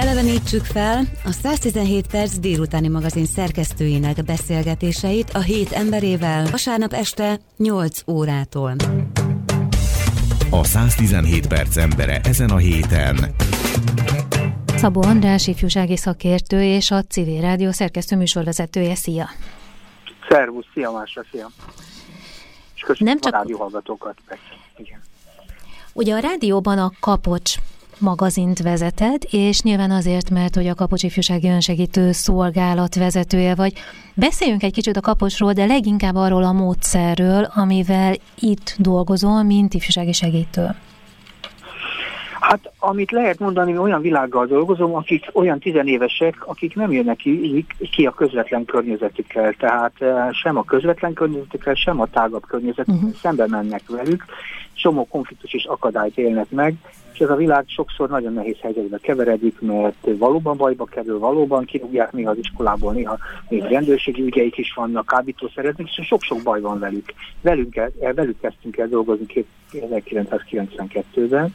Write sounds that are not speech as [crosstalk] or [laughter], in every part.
Elevenítsük fel a 117 perc délutáni magazin szerkesztőinek beszélgetéseit a hét emberével vasárnap este 8 órától. A 117 perc embere ezen a héten. Szabó András, ifjúsági szakértő és a Civil Rádió szerkesztő műsorvezetője. Szia! Szervusz, szia Másra, szia! És köszönöm Nem csak... a rádióhallgatókat, persze. Igen. Ugye a rádióban a Kapocs magazint vezeted, és nyilván azért, mert hogy a Kapocs Ifjúsági Önsegítő Szolgálat vezetője vagy. Beszéljünk egy kicsit a Kapocsról, de leginkább arról a módszerről, amivel itt dolgozol, mint ifjúsági segítő. Hát, amit lehet mondani, mi olyan világgal dolgozom, akik olyan tizenévesek, akik nem jönnek ki, ki a közvetlen környezetükkel, tehát eh, sem a közvetlen környezetükkel, sem a tágabb környezetükkel uh-huh. szembe mennek velük, csomó konfliktus és akadályt élnek meg, és ez a világ sokszor nagyon nehéz helyzetbe keveredik, mert valóban bajba kerül, valóban kirúgják néha az iskolából, néha még rendőrségi ügyeik is vannak, kábítószereznek, és sok-sok baj van velük. Velünk, velük kezdtünk el dolgozni 1992-ben,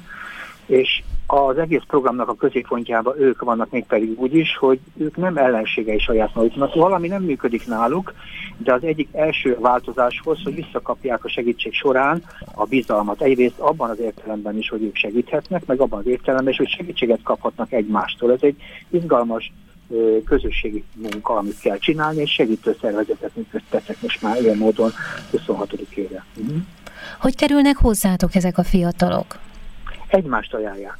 és az egész programnak a középpontjában ők vannak még pedig úgy is, hogy ők nem ellenségei saját maguknak. Valami nem működik náluk, de az egyik első változáshoz, hogy visszakapják a segítség során a bizalmat. Egyrészt abban az értelemben is, hogy ők segíthetnek, meg abban az értelemben is, hogy segítséget kaphatnak egymástól. Ez egy izgalmas közösségi munka, amit kell csinálni, és segítő szervezetet működtetek most már ilyen módon 26. ére. Uh-huh. Hogy kerülnek hozzátok ezek a fiatalok? egymást ajánlják.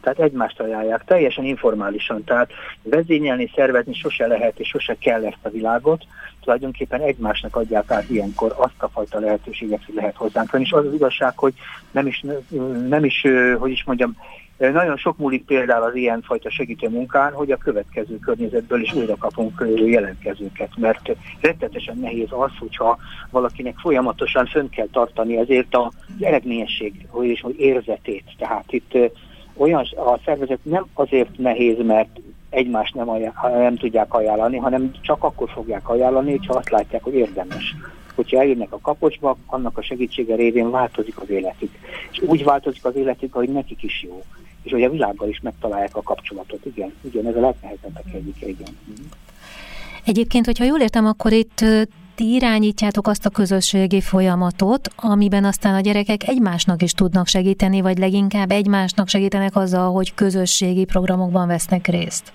Tehát egymást ajánlják, teljesen informálisan. Tehát vezényelni, szervezni sose lehet és sose kell ezt a világot. Tulajdonképpen egymásnak adják át ilyenkor azt a fajta lehetőséget, hogy lehet hozzánk. És az az igazság, hogy nem is, nem is hogy is mondjam, nagyon sok múlik például az ilyen fajta segítő munkán, hogy a következő környezetből is újra kapunk jelentkezőket, mert rettetesen nehéz az, hogyha valakinek folyamatosan fönn kell tartani ezért az eredményesség, hogy is, hogy érzetét. Tehát itt olyan a szervezet nem azért nehéz, mert egymást nem, ajánl, nem tudják ajánlani, hanem csak akkor fogják ajánlani, hogyha azt látják, hogy érdemes. Hogyha eljönnek a kapocsba, annak a segítsége révén változik az életük. És úgy változik az életük, hogy nekik is jó és hogy a világgal is megtalálják a kapcsolatot. Igen, igen ez a legnehezebbek egyik, igen. Egyébként, hogyha jól értem, akkor itt ti irányítjátok azt a közösségi folyamatot, amiben aztán a gyerekek egymásnak is tudnak segíteni, vagy leginkább egymásnak segítenek azzal, hogy közösségi programokban vesznek részt.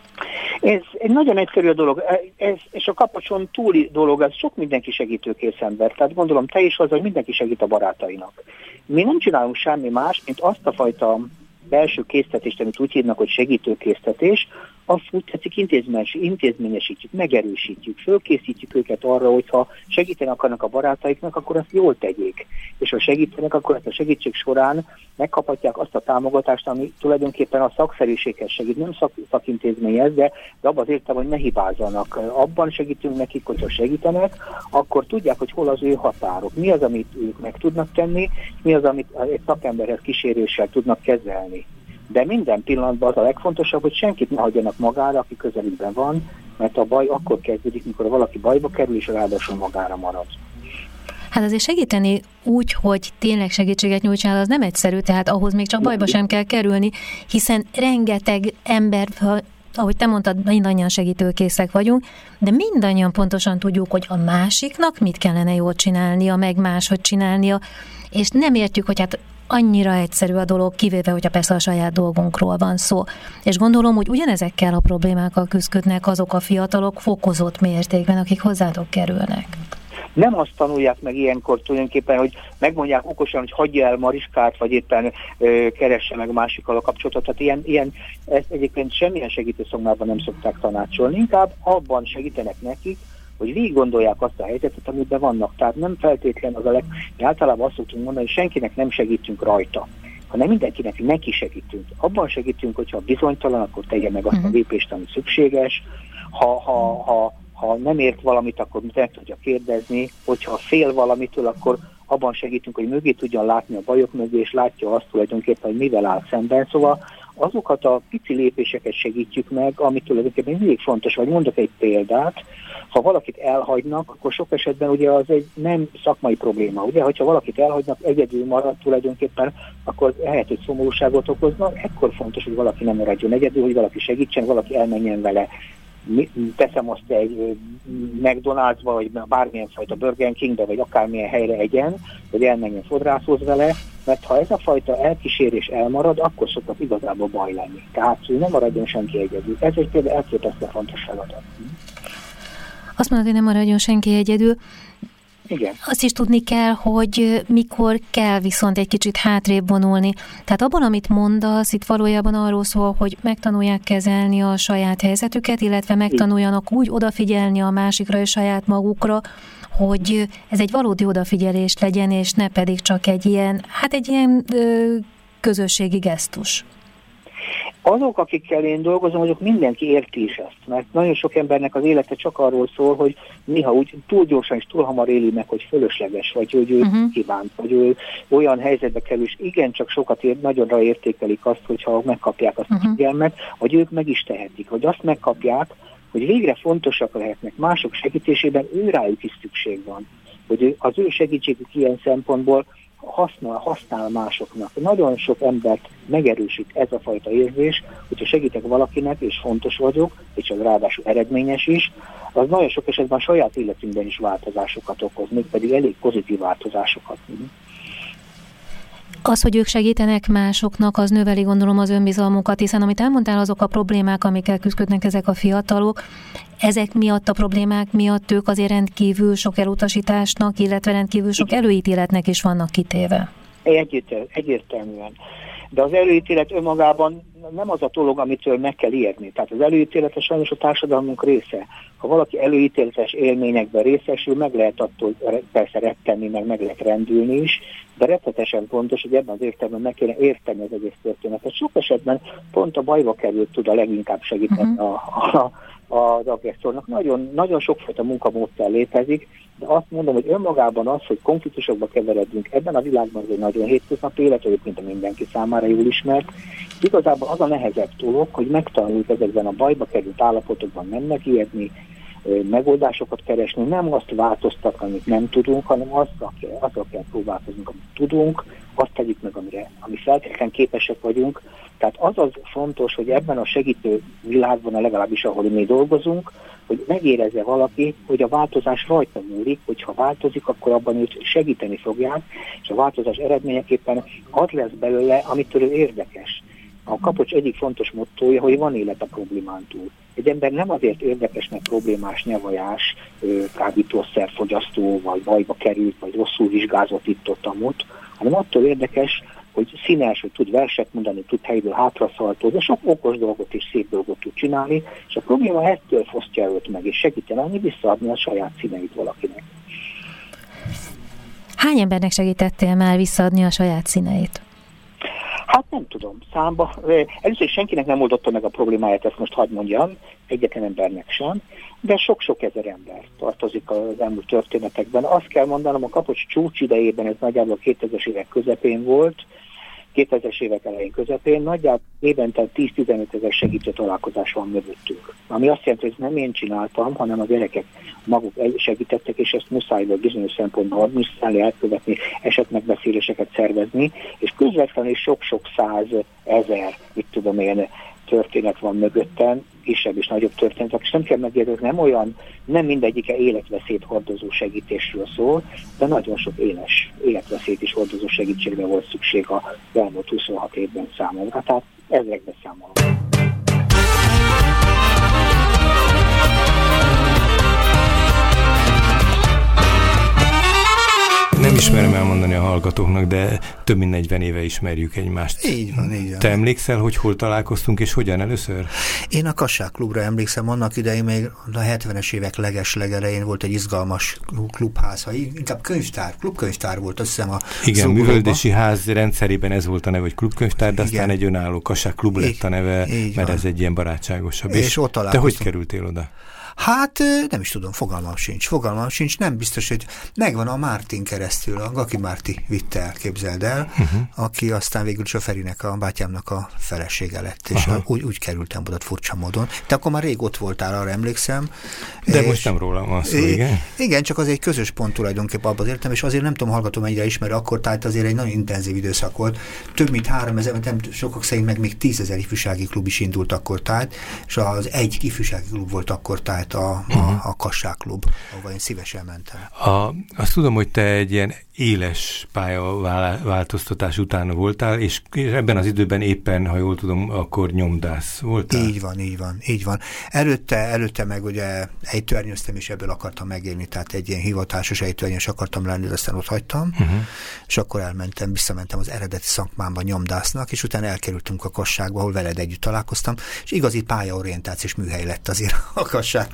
Ez egy nagyon egyszerű a dolog, ez, és a kapocson túli dolog, ez sok mindenki segítőkész ember. Tehát gondolom te is az, hogy mindenki segít a barátainak. Mi nem csinálunk semmi más, mint azt a fajta belső késztetést, amit úgy hívnak, hogy segítőkésztetés, azt úgy tetszik intézményes, intézményesítjük, megerősítjük, fölkészítjük őket arra, hogyha segíteni akarnak a barátaiknak, akkor azt jól tegyék. És ha segítenek, akkor ezt a segítség során megkaphatják azt a támogatást, ami tulajdonképpen a szakszerűséghez segít, nem szak, szakintézményhez, de, de abban az értem, hogy ne hibázzanak. Abban segítünk nekik, hogyha segítenek, akkor tudják, hogy hol az ő határok, mi az, amit ők meg tudnak tenni, mi az, amit egy szakemberhez kíséréssel tudnak kezelni. De minden pillanatban az a legfontosabb, hogy senkit ne hagyjanak magára, aki közelükben van, mert a baj akkor kezdődik, mikor valaki bajba kerül, és ráadásul magára marad. Hát azért segíteni úgy, hogy tényleg segítséget nyújtsál, az nem egyszerű, tehát ahhoz még csak bajba sem kell kerülni, hiszen rengeteg ember, ahogy te mondtad, mindannyian segítőkészek vagyunk, de mindannyian pontosan tudjuk, hogy a másiknak mit kellene jól csinálnia, meg máshogy csinálnia, és nem értjük, hogy hát annyira egyszerű a dolog, kivéve, hogyha persze a saját dolgunkról van szó. És gondolom, hogy ugyanezekkel a problémákkal küzdködnek azok a fiatalok fokozott mértékben, akik hozzátok kerülnek. Nem azt tanulják meg ilyenkor tulajdonképpen, hogy megmondják okosan, hogy hagyja el Mariskát, vagy éppen ö, keresse meg másikkal a kapcsolatot. Tehát ilyen, ilyen ezt egyébként semmilyen segítőszomában nem szokták tanácsolni, inkább abban segítenek nekik, hogy végig gondolják azt a helyzetet, amiben vannak. Tehát nem feltétlen az a leg... Mi általában azt szoktunk mondani, hogy senkinek nem segítünk rajta, hanem mindenkinek neki segítünk. Abban segítünk, hogyha bizonytalan, akkor tegye meg azt a mhm. lépést, ami szükséges. Ha, ha, ha, ha nem ért valamit, akkor meg tudja kérdezni. Hogyha fél valamitől, akkor abban segítünk, hogy mögé tudjon látni a bajok mögé, és látja azt tulajdonképpen, hogy mivel áll szemben. Szóval azokat a pici lépéseket segítjük meg, amit tulajdonképpen mindig fontos, vagy mondok egy példát, ha valakit elhagynak, akkor sok esetben ugye az egy nem szakmai probléma. Ugye, hogyha valakit elhagynak, egyedül marad tulajdonképpen, akkor lehet, hogy szomorúságot okozna. Ekkor fontos, hogy valaki nem maradjon egyedül, hogy valaki segítsen, valaki elmenjen vele teszem azt egy McDonald'sba, vagy bármilyen fajta Burger Kingbe, vagy akármilyen helyre egyen, hogy elmenjen fodrászhoz vele, mert ha ez a fajta elkísérés elmarad, akkor szokott igazából baj lenni. Tehát nem maradjon senki egyedül. Ez egy például elképesztően fontos feladat. Azt mondod, hogy nem maradjon senki egyedül. Igen. Azt is tudni kell, hogy mikor kell viszont egy kicsit hátrébb vonulni. Tehát abban, amit mondasz, itt valójában arról szól, hogy megtanulják kezelni a saját helyzetüket, illetve megtanuljanak úgy odafigyelni a másikra és saját magukra, hogy ez egy valódi odafigyelés legyen, és ne pedig csak egy ilyen, hát egy ilyen ö, közösségi gesztus azok, akikkel én dolgozom, azok mindenki érti is ezt, mert nagyon sok embernek az élete csak arról szól, hogy néha úgy túl gyorsan és túl hamar éli meg, hogy fölösleges, vagy hogy ő uh-huh. kívánt, vagy ő olyan helyzetbe kerül, és igencsak sokat ér, nagyonra értékelik azt, hogyha megkapják azt uh-huh. a figyelmet, vagy ők meg is tehetik, vagy azt megkapják, hogy végre fontosak lehetnek mások segítésében, ő rájuk is szükség van. Hogy az ő segítségük ilyen szempontból használ, használ másoknak. Nagyon sok embert megerősít ez a fajta érzés, hogyha segítek valakinek, és fontos vagyok, és az ráadásul eredményes is, az nagyon sok esetben a saját életünkben is változásokat okoz, pedig elég pozitív változásokat. Az, hogy ők segítenek másoknak, az növeli gondolom az önbizalmukat, hiszen amit elmondtál, azok a problémák, amikkel küzdködnek ezek a fiatalok, ezek miatt a problémák miatt ők azért rendkívül sok elutasításnak, illetve rendkívül sok előítéletnek is vannak kitéve. egyértelműen. De az előítélet önmagában nem az a dolog, amitől meg kell érni. Tehát az előítélet sajnos a társadalmunk része. Ha valaki előítéletes élményekben részesül, meg lehet attól persze rettenni, meg meg lehet rendülni is, de rettetesen fontos, hogy ebben az értelemben meg kéne érteni az egész történetet. Sok esetben pont a bajba került tud a leginkább segíteni uh-huh. a, a, az agresszornak. Nagyon, nagyon sokfajta munkamódszer létezik, de azt mondom, hogy önmagában az, hogy konfliktusokba keveredünk ebben a világban, ez egy nagyon hétköznapi élet, egyébként mindenki számára jól ismert. Igazából az a nehezebb dolog, hogy megtanuljuk ezekben a bajba került állapotokban nem megijedni, megoldásokat keresni, nem azt változtatni, amit nem tudunk, hanem azzal kell, azzal kell próbálkoznunk, amit tudunk, azt tegyük meg, amire, ami feltétlenül képesek vagyunk. Tehát az az fontos, hogy ebben a segítő világban, legalábbis ahol mi dolgozunk, hogy megérezze valaki, hogy a változás rajta múlik, hogyha változik, akkor abban őt segíteni fogják, és a változás eredményeképpen az lesz belőle, amitől ő érdekes. A kapocs egyik fontos mottója, hogy van élet a problémán túl. Egy ember nem azért érdekes, mert problémás nyavajás, kábítószerfogyasztó, vagy bajba került, vagy rosszul vizsgázott itt-ott amott, hanem attól érdekes, hogy színes, hogy tud verset mondani, tud helyből hátraszaltó, de sok okos dolgot és szép dolgot tud csinálni, és a probléma ettől fosztja őt meg, és segíteni annyi visszaadni a saját színeit valakinek. Hány embernek segítettél már visszaadni a saját színeit? Hát nem tudom, számba. Először senkinek nem oldotta meg a problémáját, ezt most hagyd mondjam, egyetlen embernek sem, de sok-sok ezer ember tartozik az elmúlt történetekben. Azt kell mondanom, a kapocs csúcs idejében, ez nagyjából 2000-es évek közepén volt, 2000-es évek elején közepén, nagyjából évente 10-15 ezer segítő találkozás van mögöttünk. Ami azt jelenti, hogy nem én csináltam, hanem a gyerekek maguk segítettek, és ezt muszáj volt bizonyos szempontból adminisztrálni, elkövetni, esetmegbeszéléseket szervezni, és közvetlenül sok-sok száz ezer, mit tudom én, történet van mögöttem, kisebb és nagyobb történetek, és nem kell megjegyezni, nem olyan, nem mindegyike életveszélyt hordozó segítésről szól, de nagyon sok éles életveszélyt is hordozó segítségre volt szükség a elmúlt 26 évben számomra, tehát ezekbe számolom. Nem ismerem elmondani a hallgatóknak, de több mint 40 éve ismerjük egymást. Így van, így van. Te emlékszel, hogy hol találkoztunk és hogyan először? Én a Kassák klubra emlékszem, annak idején még a 70-es évek leges legelején volt egy izgalmas klubház, ha inkább könyvtár, klubkönyvtár volt, azt hiszem a Igen, Zugulóba. művöldési ház rendszerében ez volt a neve, hogy klubkönyvtár, de aztán Igen. egy önálló Kassák klub lett a neve, így mert van. ez egy ilyen barátságosabb. És, és ott Te hogy kerültél oda? Hát nem is tudom, fogalmam sincs. Fogalmam sincs, nem biztos, hogy megvan a Mártin keresztül, a Gaki Márti vitte el, képzeld el, uh-huh. aki aztán végül is a Ferinek, a bátyámnak a felesége lett, és uh-huh. úgy, úgy kerültem oda furcsa módon. Te akkor már rég ott voltál, arra emlékszem. De és most nem róla van szó, igen? Igen, csak az egy közös pont tulajdonképpen abban értem, és azért nem tudom, hallgatom mennyire ismer, akkor tehát azért egy nagyon intenzív időszak volt. Több mint három ezer, nem sokak szerint meg még tízezer ifjúsági klub is indult akkor tehát, és az egy ifjúsági klub volt akkor tehát a, a, uh-huh. a Kassák klub, ahova én szívesen mentem. A, azt tudom, hogy te egy ilyen éles pályaváltoztatás után voltál, és ebben az időben éppen, ha jól tudom, akkor nyomdász voltál. Így van, így van, így van. Előtte, előtte meg ugye ejtőernyőztem, és ebből akartam megélni, tehát egy ilyen hivatásos ejtőernyős akartam lenni, de aztán ott hagytam, uh-huh. és akkor elmentem, visszamentem az eredeti szakmámba nyomdásznak, és utána elkerültünk a kasságba, ahol veled együtt találkoztam, és igazi pályaorientációs műhely lett azért a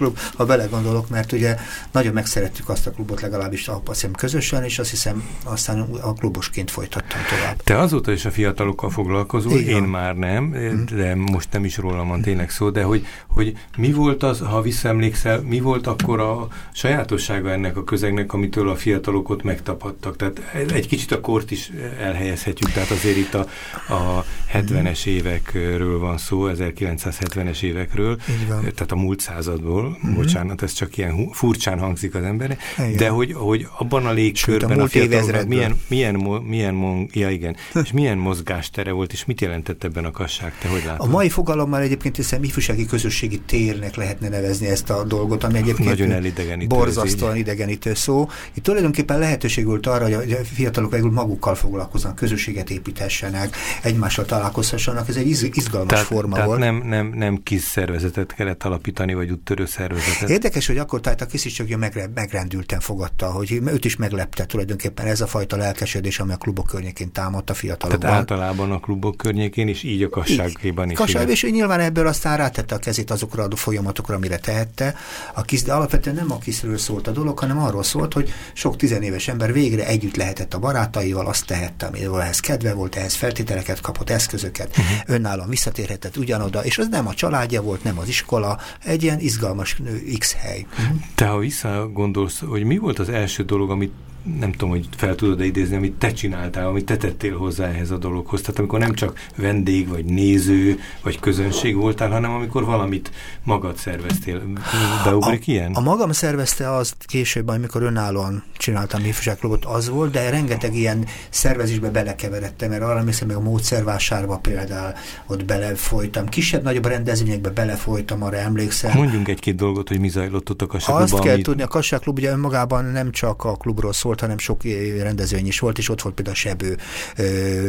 kasságklub, ha belegondolok, mert ugye nagyon megszerettük azt a klubot legalábbis azt hiszem közösen, és azt hiszem aztán a klubosként folytattam tovább. Te azóta is a fiatalokkal foglalkozol, Igen. én már nem, mhm. de most nem is rólam van tényleg szó, de hogy, hogy mi volt az, ha visszaemlékszel, mi volt akkor a sajátossága ennek a közegnek, amitől a fiatalok ott megtapadtak? Tehát egy kicsit a kort is elhelyezhetjük, tehát azért itt a, a 70-es évekről van szó, 1970-es évekről, tehát a múlt századból, uh-huh. bocsánat, ez csak ilyen furcsán hangzik az embernek, de hogy, hogy abban a légkörben a, a fiataloknak milyen, milyen, milyen, milyen, ja igen, és milyen mozgástere volt, és mit jelentett ebben a kasság, te hogy látod? A mai fogalommal egyébként hiszem ifjúsági közösségi térnek lehetne nevezni ezt a dolgot, ami egyébként Nagyon elidegenítő borzasztóan idegenítő szó. Itt tulajdonképpen lehetőség volt arra, hogy a fiatalok végül magukkal foglalkoznak, közösséget építessenek, egymással találkozhassanak, ez egy izgalmas tehát, forma tehát volt. Nem, nem, nem kis szervezetet kellett alapítani, vagy úttörő szervezetet. Érdekes, hogy akkor tehát a kis is csak megrendülten fogadta, hogy őt is meglepte tulajdonképpen ez a fajta lelkesedés, ami a klubok környékén támadt a fiatalokban. Tehát általában a klubok környékén is, így a kasságéban is. Kasság, és ő nyilván ebből aztán rátette a kezét azokra a folyamatokra, amire tehette. A kis, de alapvetően nem a kiszről szólt a dolog, hanem arról szólt, hogy sok tizenéves ember végre együtt lehetett a barátaival, azt tehette, amivel ehhez kedve volt, ehhez feltételeket kapott, eszközöket, uh-huh. önállóan visszatérhetett ugyanoda, és az nem a családja volt, nem az iskola, egy ilyen izgalmas X hely. Te ha visszagondolsz, hogy mi volt az első dolog, amit nem tudom, hogy fel tudod-e idézni, amit te csináltál, amit te tettél hozzá ehhez a dologhoz. Tehát amikor nem csak vendég, vagy néző, vagy közönség voltál, hanem amikor valamit magad szerveztél. Beugrik a, ilyen? A magam szervezte az később, amikor önállóan csináltam ifjúságklubot, az volt, de rengeteg ilyen szervezésbe belekeveredtem, mert arra emlékszem, meg a módszervásárba például ott belefolytam. Kisebb-nagyobb rendezvényekbe belefolytam, arra emlékszem. Mondjunk egy-két dolgot, hogy mi zajlott ott a Kassáklubban. Azt kell amit... tudni, a Kassáklub ugye önmagában nem csak a klubról szól, volt, hanem sok rendezvény is volt, és ott volt például a Sebő,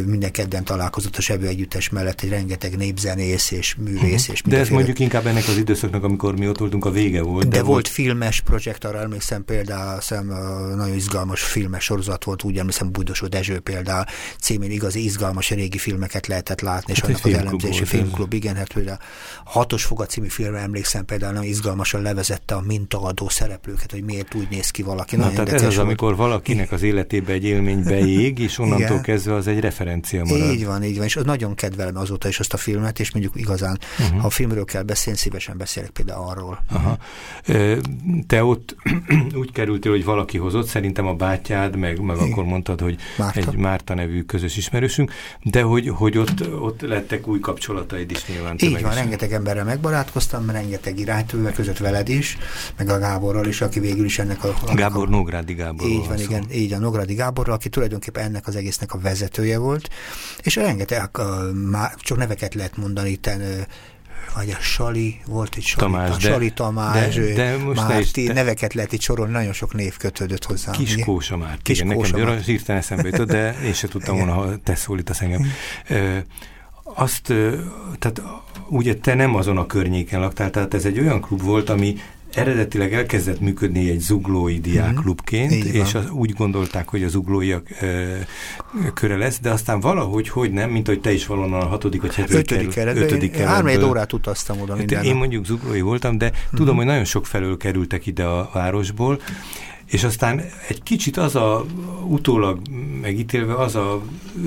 minden kedden találkozott a Sebő együttes mellett egy rengeteg népzenész és művész. És De ez mondjuk inkább ennek az időszaknak, amikor mi ott voltunk, a vége volt. De, de volt, volt filmes projekt, arra emlékszem például, szem, nagyon izgalmas filmes sorozat volt, úgy emlékszem Budosó Dezső például címén igazi izgalmas régi filmeket lehetett látni, és hát annak az elemzési filmklub, igen, hát például a Hatos Foga című filmre emlékszem például, nagyon izgalmasan levezette a mintaadó szereplőket, hogy miért úgy néz ki valaki. Na, tehát ez az, volt. amikor valaki valakinek az életébe egy élmény beég, és onnantól Igen. kezdve az egy referencia marad. Így van, így van, és az nagyon kedvelem azóta is azt a filmet, és mondjuk igazán, uh-huh. ha a filmről kell beszélni, szívesen beszélek például arról. Aha. Te ott [clears throat] úgy kerültél, hogy valaki hozott, szerintem a bátyád, meg, meg akkor mondtad, hogy Márta. egy Márta nevű közös ismerősünk, de hogy, hogy ott, ott lettek új kapcsolataid is nyilván. Így van, rengeteg emberrel megbarátkoztam, rengeteg iránytővel között veled is, meg a Gáborral is, aki végül is ennek a... a Gábor Nógrádi Gábor. Így van, igen, így a Nogradi Gáborral, aki tulajdonképpen ennek az egésznek a vezetője volt, és rengeteg, már csak neveket lehet mondani, itten, vagy a Sali, volt egy Sali Tamás, a Sali Tamás, de, de most Márti, te... neveket lehet itt sorolni, nagyon sok név kötődött hozzá. Kiskósa Márti, Kis igen, nekem hirtelen eszembe jutott, de én sem tudtam volna, ha te szólítasz engem. azt, tehát ugye te nem azon a környéken laktál, tehát ez egy olyan klub volt, ami eredetileg elkezdett működni egy zuglói diákklubként, mm-hmm. és az, úgy gondolták, hogy az zuglóiak e, köre lesz, de aztán valahogy, hogy nem, mint hogy te is valonnan a hatodik vagy hetedik ötödik kerület. Ötödik kerületből. órát utaztam oda minden Én mondjuk zuglói voltam, de mm-hmm. tudom, hogy nagyon sok felől kerültek ide a városból, és aztán egy kicsit az a utólag megítélve az a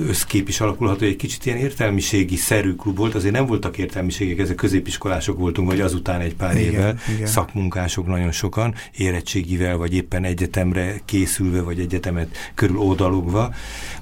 összkép is alakulhat, hogy egy kicsit ilyen értelmiségi szerű klub volt, azért nem voltak értelmiségek, ezek középiskolások voltunk, vagy azután egy pár igen, évvel, igen. szakmunkások nagyon sokan, érettségivel, vagy éppen egyetemre készülve, vagy egyetemet körül ódalogva,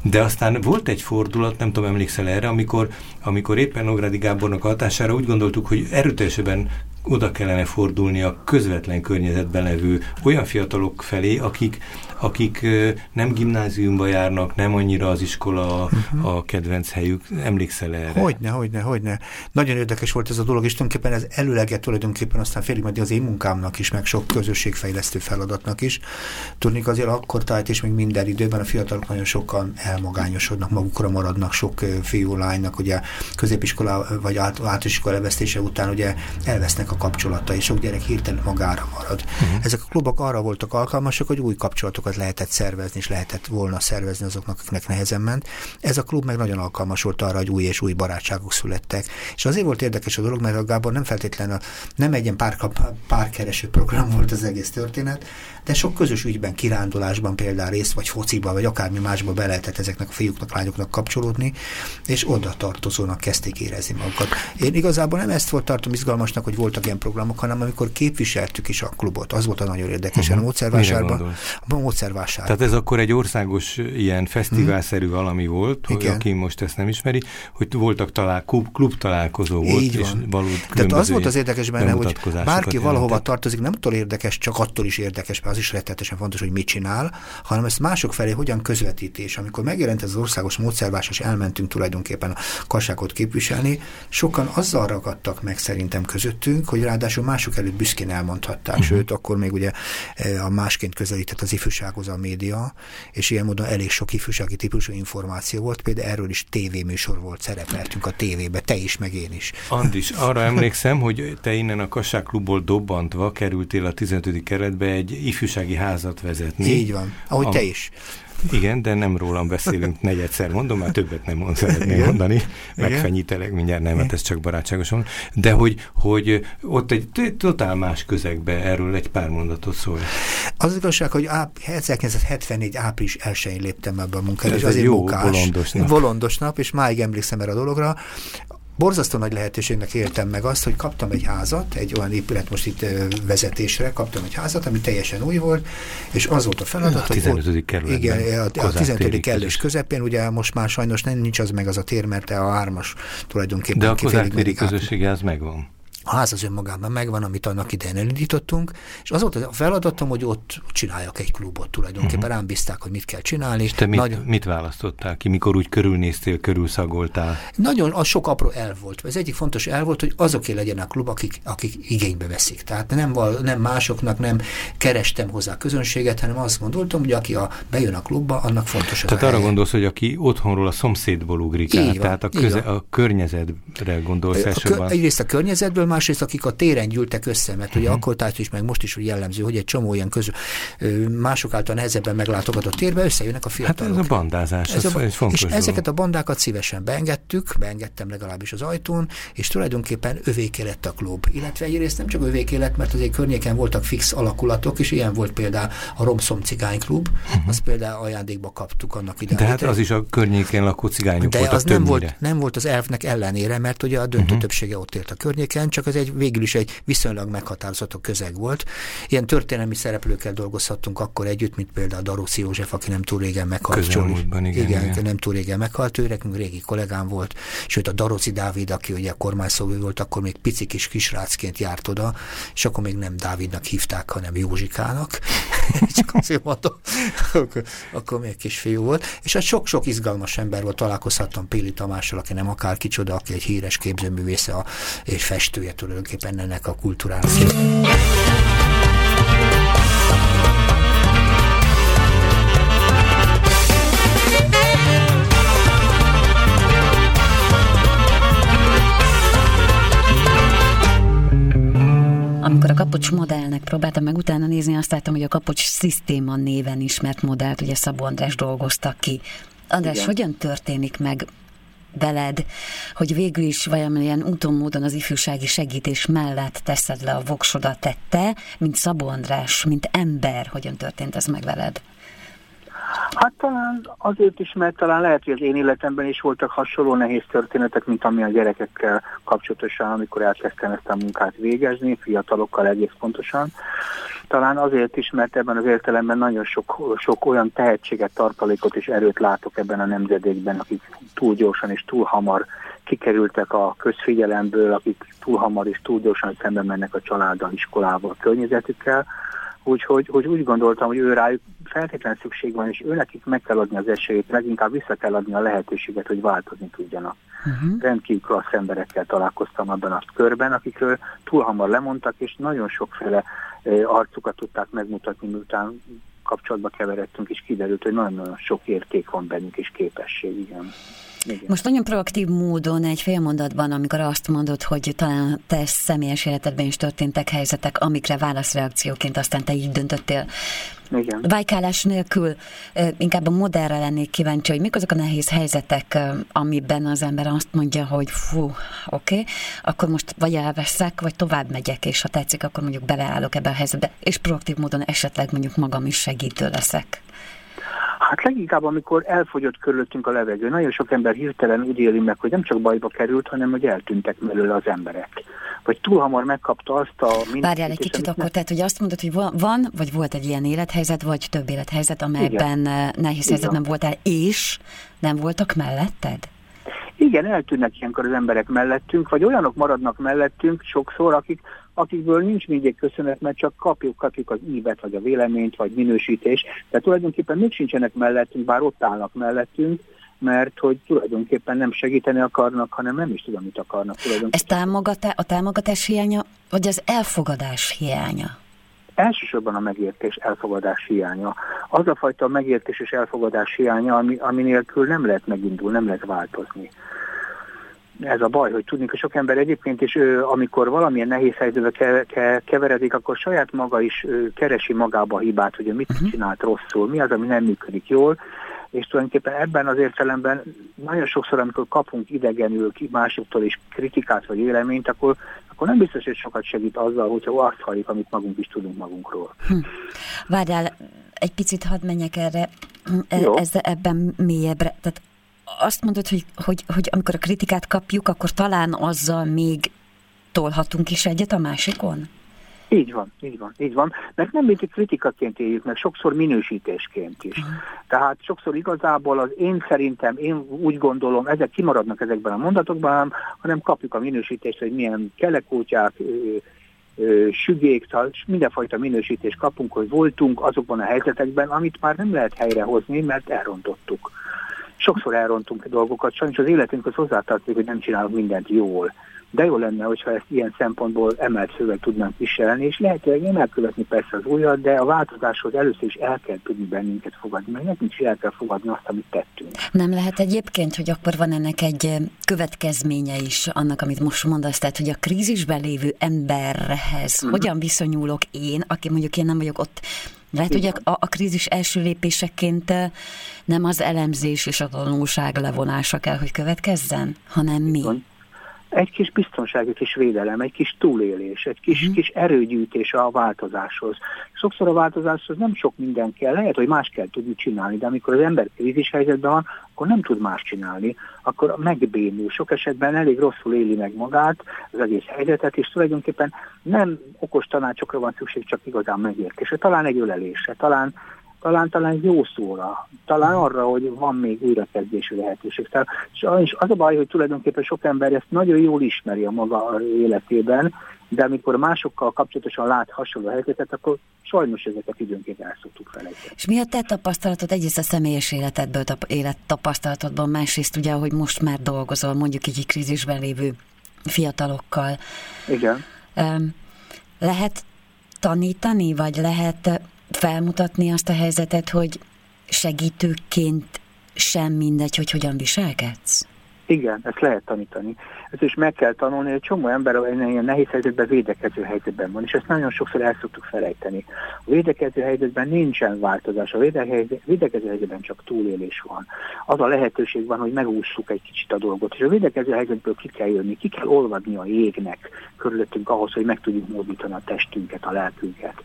de aztán volt egy fordulat, nem tudom, emlékszel erre, amikor, amikor éppen Nográdi Gábornak hatására úgy gondoltuk, hogy erőteljesebben oda kellene fordulni a közvetlen környezetben levő olyan fiatalok felé, akik akik nem gimnáziumba járnak, nem annyira az iskola uh-huh. a kedvenc helyük. Emlékszel erre? Hogyne, hogyne, hogyne. Nagyon érdekes volt ez a dolog, és tulajdonképpen ez előleget tulajdonképpen aztán félig majd az én munkámnak is, meg sok közösségfejlesztő feladatnak is. Tudni azért akkor tájt és még minden időben a fiatalok nagyon sokan elmagányosodnak, magukra maradnak, sok fiú lánynak, ugye középiskola vagy át, általánoskola levesztése után ugye elvesznek a kapcsolatai, sok gyerek hirtelen magára marad. Uh-huh. Ezek a klubok arra voltak alkalmasak, hogy új kapcsolatokat lehetett szervezni, és lehetett volna szervezni azoknak, akiknek nehezen ment. Ez a klub meg nagyon alkalmas volt arra, hogy új és új barátságok születtek. És azért volt érdekes a dolog, mert a Gábor nem feltétlenül nem egy ilyen pár, párkereső program volt az egész történet, de sok közös ügyben, kirándulásban például részt, vagy fociban, vagy akármi másba be lehetett ezeknek a fiúknak, lányoknak kapcsolódni, és oda tartozónak kezdték érezni magukat. Én igazából nem ezt volt tartom izgalmasnak, hogy voltak ilyen programok, hanem amikor képviseltük is a klubot, az volt a nagyon érdekes. Uh-huh. A módszervásárban, a módszervásár. Tehát ez akkor egy országos ilyen fesztiválszerű uh-huh. valami volt, hogy aki most ezt nem ismeri, hogy voltak talál, klub, klub találkozó volt, Így és való Tehát az volt az érdekes benne, hogy bárki valahova tartozik, nem attól érdekes, csak attól is érdekes, mert az is rettetesen fontos, hogy mit csinál, hanem ezt mások felé hogyan közvetítés. Amikor megjelent ez az országos módszervás, és elmentünk tulajdonképpen a kasságot képviselni, sokan azzal ragadtak meg szerintem közöttünk, hogy ráadásul mások előtt büszkén elmondhatták, uh-huh. sőt, akkor még ugye eh, a másként közelített az ifjúsághoz a média, és ilyen módon elég sok ifjúsági típusú információ volt, például erről is tévéműsor volt, szerepeltünk a tévébe, te is, meg én is. Andis, arra emlékszem, hogy te innen a Kassáklubból dobbantva kerültél a 15. keretbe egy ifjú ifjúsági házat vezetni. Így van, ahogy a, te is. Igen, de nem rólam beszélünk negyedszer, mondom, már többet nem mond, szeretném Igen? mondani, megfenyítelek mindjárt, nem, mert ez csak barátságosan, de hogy, hogy ott egy totál más közegbe erről egy pár mondatot szól. Az igazság, hogy 1974. április 1-én léptem ebbe a munkára, ez és azért jó munkás, bolondos nap. bolondos nap, és máig emlékszem erre a dologra borzasztó nagy lehetőségnek éltem meg azt, hogy kaptam egy házat, egy olyan épület most itt vezetésre, kaptam egy házat, ami teljesen új volt, és az volt a feladat, a 15. hogy igen, a, a 15. kellős közepén, ugye most már sajnos nem nincs az meg az a tér, mert a hármas tulajdonképpen De a kozártéri közössége az megvan. A ház az önmagában megvan, amit annak idején elindítottunk, és az volt a feladatom, hogy ott csináljak egy klubot tulajdonképpen. Uh-huh. Rám bízták, hogy mit kell csinálni. És te mit, Nagyon... mit választottál ki, mikor úgy körülnéztél, körülszagoltál? Nagyon, az sok apró el volt. Ez egyik fontos el volt, hogy azoké legyen a klub, akik, akik igénybe veszik. Tehát nem, val, nem másoknak nem kerestem hozzá közönséget, hanem azt gondoltam, hogy aki a, bejön a klubba, annak fontos az Tehát arra helye. gondolsz, hogy aki otthonról a szomszédból ugrik át, tehát a, köze, a környezetre gondolsz elsősorban. Egyrészt a környezetből, másrészt akik a téren gyűltek össze, mert ugye mhm. akkor tehát is, meg most is hogy jellemző, hogy egy csomó ilyen közül mások által nehezebben meglátogatott térbe összejönnek a fiatalok. Hát ez a bandázás, ez, ez a, egy fontos És ezeket a bandákat szívesen beengedtük, beengedtem legalábbis az ajtón, és tulajdonképpen övéké lett a klub. Illetve egyrészt nem csak övéké lett, mert azért környéken voltak fix alakulatok, és ilyen volt például a Romszom Cigány Klub, uh-huh. azt például ajándékba kaptuk annak idején. De hát az is a környéken lakó cigányok De voltak az nem volt, nem volt az elfnek ellenére, mert ugye a döntő uh-huh. többsége ott élt a környéken, csak az egy végül is egy viszonylag meghatározható közeg volt. Ilyen történelmi szereplőkkel dolgozhattunk akkor együtt, mint például Daruci József, aki nem túl régen meghalt. igen, igen, igen, nem túl régen meghalt, ő nekünk régi kollégám volt, sőt a Daroci Dávid, aki ugye kormányszóvő volt, akkor még pici kis kisrácként járt oda, és akkor még nem Dávidnak hívták, hanem Józsikának. [laughs] Csak azért mondom, akkor, akkor még kisfiú volt. És hát sok-sok izgalmas ember volt, találkozhattam Péli Tamással, aki nem akár kicsoda, aki egy híres képzőművésze a, és festője tulajdonképpen ennek a kultúrának. Amikor a Kapocs modellnek próbáltam meg utána nézni, azt láttam, hogy a Kapocs Szisztéma néven ismert modellt, ugye Szabó András dolgoztak ki. András, Igen. hogyan történik meg veled, hogy végül is valamilyen úton módon az ifjúsági segítés mellett teszed le a voksodat tette, mint Szabó András, mint ember, hogyan történt ez meg veled? Hát talán azért is, mert talán lehet, hogy az én életemben is voltak hasonló nehéz történetek, mint ami a gyerekekkel kapcsolatosan, amikor elkezdtem ezt a munkát végezni, fiatalokkal egész pontosan. Talán azért is, mert ebben az értelemben nagyon sok, sok olyan tehetséget, tartalékot és erőt látok ebben a nemzedékben, akik túl gyorsan és túl hamar kikerültek a közfigyelemből, akik túl hamar és túl gyorsan szembe mennek a családdal, iskolával, környezetükkel, Úgyhogy hogy úgy gondoltam, hogy ő rájuk feltétlenül szükség van, és őnekik meg kell adni az esélyt, leginkább vissza kell adni a lehetőséget, hogy változni tudjanak. Uh-huh. Rendkívül klassz emberekkel találkoztam abban a körben, akikről túl hamar lemondtak, és nagyon sokféle arcukat tudták megmutatni, miután kapcsolatba keveredtünk, és kiderült, hogy nagyon-nagyon sok érték van bennük, és képesség, igen. Igen. Most nagyon proaktív módon egy fél mondatban, amikor azt mondod, hogy talán te személyes életedben is történtek helyzetek, amikre válaszreakcióként aztán te így döntöttél. Igen. Vájkálás nélkül inkább a modellre lennék kíváncsi, hogy mik azok a nehéz helyzetek, amiben az ember azt mondja, hogy fú, oké, okay, akkor most vagy elveszek, vagy tovább megyek, és ha tetszik, akkor mondjuk beleállok ebbe a helyzetbe, és proaktív módon esetleg mondjuk magam is segítő leszek. Hát leginkább, amikor elfogyott körülöttünk a levegő. Nagyon sok ember hirtelen úgy éli meg, hogy nem csak bajba került, hanem hogy eltűntek belőle az emberek. Vagy túl hamar megkapta azt a... Várjál egy kicsit akkor, ne... tehát hogy azt mondod, hogy van, vagy volt egy ilyen élethelyzet, vagy több élethelyzet, amelyben Igen. Eh, nehéz helyzetben voltál, és nem voltak melletted? Igen, eltűnnek ilyenkor az emberek mellettünk, vagy olyanok maradnak mellettünk sokszor, akik akikből nincs mindig köszönet, mert csak kapjuk, kapjuk az ívet, vagy a véleményt, vagy minősítést. Tehát tulajdonképpen még sincsenek mellettünk, bár ott állnak mellettünk, mert hogy tulajdonképpen nem segíteni akarnak, hanem nem is tudom, mit akarnak. Ez támogatá, a támogatás hiánya, vagy az elfogadás hiánya? Elsősorban a megértés, elfogadás hiánya. Az a fajta megértés és elfogadás hiánya, ami, ami nélkül nem lehet megindul, nem lehet változni ez a baj, hogy tudni, hogy sok ember egyébként is, amikor valamilyen nehéz helyzetbe ke, ke, keveredik, akkor saját maga is keresi magába a hibát, hogy mit uh-huh. csinált rosszul, mi az, ami nem működik jól, és tulajdonképpen ebben az értelemben nagyon sokszor, amikor kapunk idegenül ki másoktól is kritikát vagy véleményt, akkor, akkor nem biztos, hogy sokat segít azzal, hogyha azt halljuk, amit magunk is tudunk magunkról. Hm. Várjál, egy picit hadd menjek erre, e, ez, ebben mélyebbre. Tehát azt mondod, hogy, hogy, hogy amikor a kritikát kapjuk, akkor talán azzal még tolhatunk is egyet a másikon? Így van, így van, így van. Mert nem mindig kritikaként éljük meg, sokszor minősítésként is. Uh-huh. Tehát sokszor igazából az én szerintem, én úgy gondolom, ezek kimaradnak ezekben a mondatokban, hanem kapjuk a minősítést, hogy milyen kelekútják, sügék, mindenfajta minősítést kapunk, hogy voltunk azokban a helyzetekben, amit már nem lehet helyrehozni, mert elrontottuk sokszor elrontunk dolgokat, sajnos az életünk az hozzátartozik, hogy nem csinálunk mindent jól. De jó lenne, hogyha ezt ilyen szempontból emelt szöveg tudnánk viselni, és lehetőleg nem elkövetni persze az újat, de a változáshoz először is el kell tudni bennünket fogadni, mert nekünk is el kell fogadni azt, amit tettünk. Nem lehet egyébként, hogy akkor van ennek egy következménye is annak, amit most mondasz, tehát hogy a krízisben lévő emberhez mm. hogyan viszonyulok én, aki mondjuk én nem vagyok ott lehet, hogy a, a krízis első lépéseként nem az elemzés és a tanulság levonása kell, hogy következzen, hanem mi? Egy kis biztonsági kis védelem, egy kis túlélés, egy kis, uh-huh. kis erőgyűjtés a változáshoz. Sokszor a változáshoz nem sok minden kell, lehet, hogy más kell tudni csinálni, de amikor az ember krízis helyzetben van, akkor nem tud más csinálni, akkor megbénul. Sok esetben elég rosszul éli meg magát, az egész helyzetet, és tulajdonképpen nem okos tanácsokra van szükség, csak igazán megértése. Talán egy ölelésre, talán talán, talán jó szóra, talán arra, hogy van még újrakezdési lehetőség. Tehát, és az a baj, hogy tulajdonképpen sok ember ezt nagyon jól ismeri a maga életében, de amikor másokkal kapcsolatosan lát hasonló helyzetet, akkor sajnos ezeket időnként el szoktuk felejteni. És mi a te tapasztalatod egyrészt a személyes életedből, élet tapasztalatodban, másrészt ugye, hogy most már dolgozol mondjuk egy krízisben lévő fiatalokkal. Igen. Lehet tanítani, vagy lehet felmutatni azt a helyzetet, hogy segítőként sem mindegy, hogy hogyan viselkedsz? Igen, ezt lehet tanítani. Ezt is meg kell tanulni, hogy csomó ember ilyen nehéz helyzetben védekező helyzetben van, és ezt nagyon sokszor el szoktuk felejteni. A védekező helyzetben nincsen változás, a védekező helyzetben csak túlélés van. Az a lehetőség van, hogy megússzuk egy kicsit a dolgot, és a védekező helyzetből ki kell jönni, ki kell olvadni a jégnek körülöttünk ahhoz, hogy meg tudjuk módítani a testünket, a lelkünket.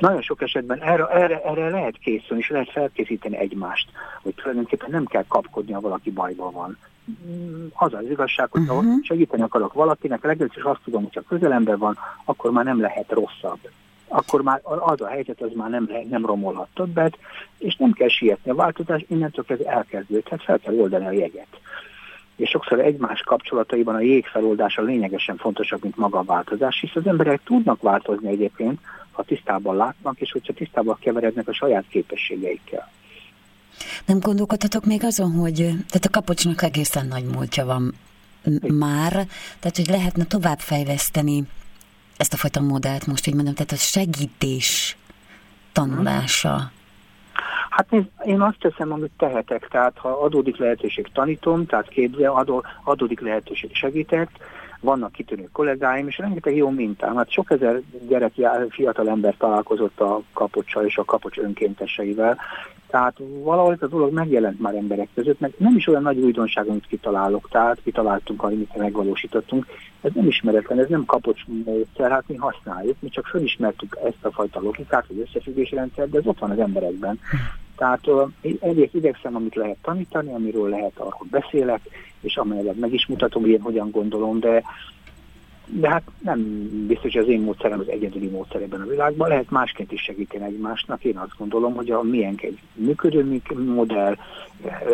Nagyon sok esetben erre, erre, erre lehet készülni, és lehet felkészíteni egymást, hogy tulajdonképpen nem kell kapkodni, ha valaki bajban van az az igazság, hogy uh-huh. ha segíteni akarok valakinek, legalábbis azt tudom, hogy ha közelemben van, akkor már nem lehet rosszabb. Akkor már az a helyzet, az már nem, nem romolhat többet, és nem kell sietni a változás, innentől kezdve elkezdődhet, fel kell oldani a jeget. És sokszor egymás kapcsolataiban a jég feloldása lényegesen fontosabb, mint maga a változás, hisz az emberek tudnak változni egyébként, ha tisztában látnak, és hogyha tisztában keverednek a saját képességeikkel. Nem gondolkodhatok még azon, hogy tehát a kapocsnak egészen nagy múltja van már, tehát hogy lehetne továbbfejleszteni ezt a fajta modellt, most így mondom, tehát a segítés tanulása. Hát én, én azt teszem, amit tehetek, tehát ha adódik lehetőség tanítom, tehát képzel, adó, adódik lehetőség segítek, vannak kitűnő kollégáim, és rengeteg jó mintám. Hát sok ezer gyerek, fiatal ember találkozott a kapocsal és a kapocs önkénteseivel, tehát valahogy ez a dolog megjelent már emberek között, meg nem is olyan nagy újdonság, amit kitalálok, tehát kitaláltunk, amit megvalósítottunk. Ez nem ismeretlen, ez nem kapocs módszer, hát mi használjuk, mi csak fölismertük ezt a fajta logikát, vagy összefüggésrendszer, de ez ott van az emberekben. Tehát egyrészt igyekszem, amit lehet tanítani, amiről lehet, arról beszélek, és amelyet meg is mutatom, hogy én hogyan gondolom, de de hát nem biztos, hogy az én módszerem az egyedüli módszer ebben a világban. Lehet másként is segíteni egymásnak. Én azt gondolom, hogy a miénk egy működő modell,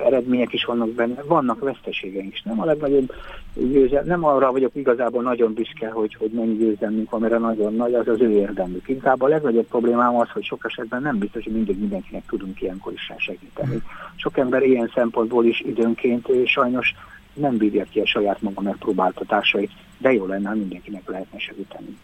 eredmények is vannak benne, vannak veszteségeink is. Nem a legnagyobb győzelem, nem arra vagyok igazából nagyon büszke, hogy, hogy mennyi győzelmünk van, mert nagyon nagy, az az ő érdemük. Inkább a legnagyobb problémám az, hogy sok esetben nem biztos, hogy mindig mindenkinek tudunk ilyenkor is segíteni. Sok ember ilyen szempontból is időnként sajnos nem bírja ki a saját maga megpróbáltatásait, de jó lenne, ha mindenkinek lehetne segíteni.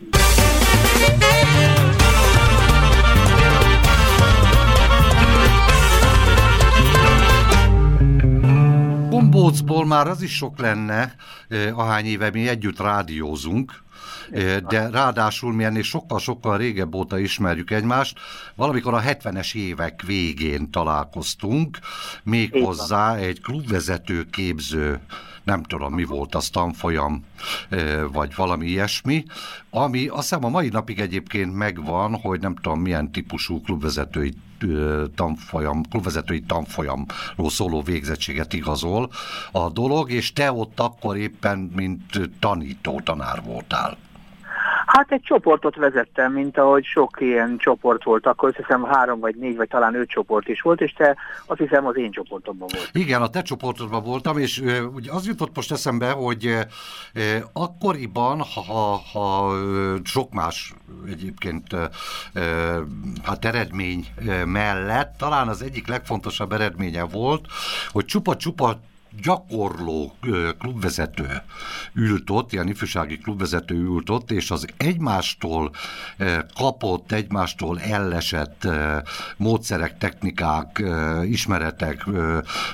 Gombócból már az is sok lenne, eh, ahány éve mi együtt rádiózunk, de ráadásul mi ennél sokkal-sokkal régebb óta ismerjük egymást. Valamikor a 70-es évek végén találkoztunk, méghozzá egy klubvezető képző nem tudom mi volt az tanfolyam, vagy valami ilyesmi, ami azt hiszem a mai napig egyébként megvan, hogy nem tudom milyen típusú klubvezetői tanfolyam, klubvezetői tanfolyamról szóló végzettséget igazol a dolog, és te ott akkor éppen, mint tanító tanár voltál. Hát egy csoportot vezettem, mint ahogy sok ilyen csoport volt, akkor azt hiszem három vagy négy, vagy talán öt csoport is volt, és te azt hiszem az én csoportomban volt. Igen, a te csoportodban voltam, és ö, ugye az jutott most eszembe, hogy ö, akkoriban, ha, ha, ha sok más egyébként ö, hát eredmény mellett, talán az egyik legfontosabb eredménye volt, hogy csupa-csupa gyakorló klubvezető ült ott, ilyen ifjúsági klubvezető ült ott, és az egymástól kapott, egymástól ellesett módszerek, technikák, ismeretek,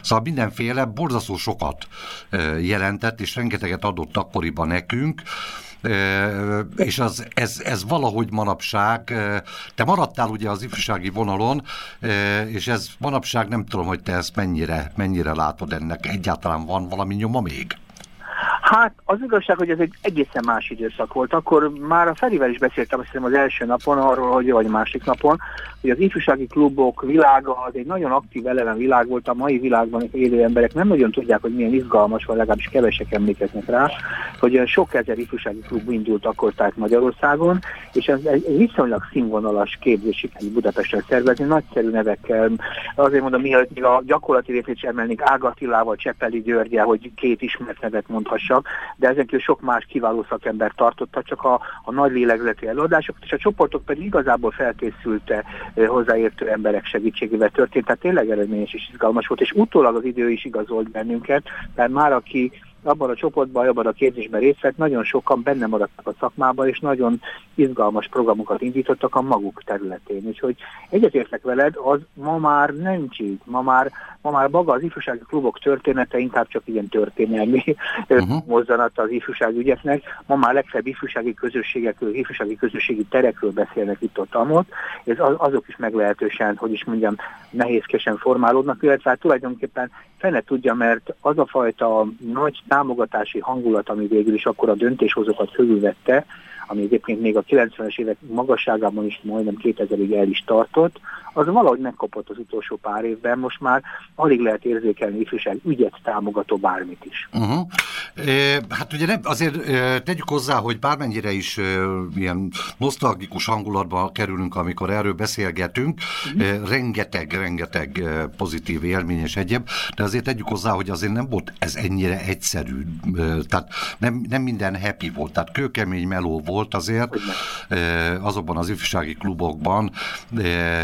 szóval mindenféle borzasztó sokat jelentett, és rengeteget adott akkoriban nekünk, és az, ez, ez valahogy manapság, te maradtál ugye az ifjúsági vonalon, és ez manapság nem tudom, hogy te ezt mennyire, mennyire látod ennek, egyáltalán van valami nyoma még? Hát az igazság, hogy ez egy egészen más időszak volt. Akkor már a Ferivel is beszéltem, azt hiszem az első napon arról, hogy vagy másik napon, hogy az ifjúsági klubok világa az egy nagyon aktív eleven világ volt. A mai világban élő emberek nem nagyon tudják, hogy milyen izgalmas, vagy legalábbis kevesek emlékeznek rá, hogy sok ezer ifjúsági klub indult akkor tehát Magyarországon, és ez egy viszonylag színvonalas képzés sikerült Budapesten szervezni, nagyszerű nevekkel. Azért mondom, mielőtt még a gyakorlati részét sem emelnék Ágatilával, Csepeli Györgye, hogy két ismert nevet mondhassak, de ezen kívül sok más kiváló szakember tartotta, csak a, a nagy lélegzetű előadásokat, és a csoportok pedig igazából felkészülte hozzáértő emberek segítségével történt, tehát tényleg eredményes és izgalmas volt, és utólag az idő is igazolt bennünket, mert már aki abban a csoportban, abban a képzésben részt vett, nagyon sokan benne maradtak a szakmában, és nagyon izgalmas programokat indítottak a maguk területén. Úgyhogy egyetértek veled, az ma már nincs így. Ma már, ma már maga az ifjúsági klubok története inkább csak ilyen történelmi uh-huh. mozzanat az ifjúsági ügyeknek. Ma már legfeljebb ifjúsági közösségekről, ifjúsági közösségi terekről beszélnek itt ott amott, és azok is meglehetősen, hogy is mondjam, nehézkesen formálódnak, illetve hát tulajdonképpen fene tudja, mert az a fajta nagy támogatási hangulat, ami végül is akkor a döntéshozókat körülvette, ami egyébként még a 90-es évek magasságában is majdnem 2000-ig el is tartott, az valahogy megkapott az utolsó pár évben, most már alig lehet érzékelni ifjúság ügyet támogató bármit is. Uh-huh. E, hát ugye nem, azért e, tegyük hozzá, hogy bármennyire is e, ilyen nosztalgikus hangulatba kerülünk, amikor erről beszélgetünk, uh-huh. e, rengeteg, rengeteg e, pozitív élmény és egyéb, de azért tegyük hozzá, hogy azért nem volt ez ennyire egyszerű, e, tehát nem, nem minden happy volt, tehát kőkemény meló volt azért e, azokban az ifjúsági klubokban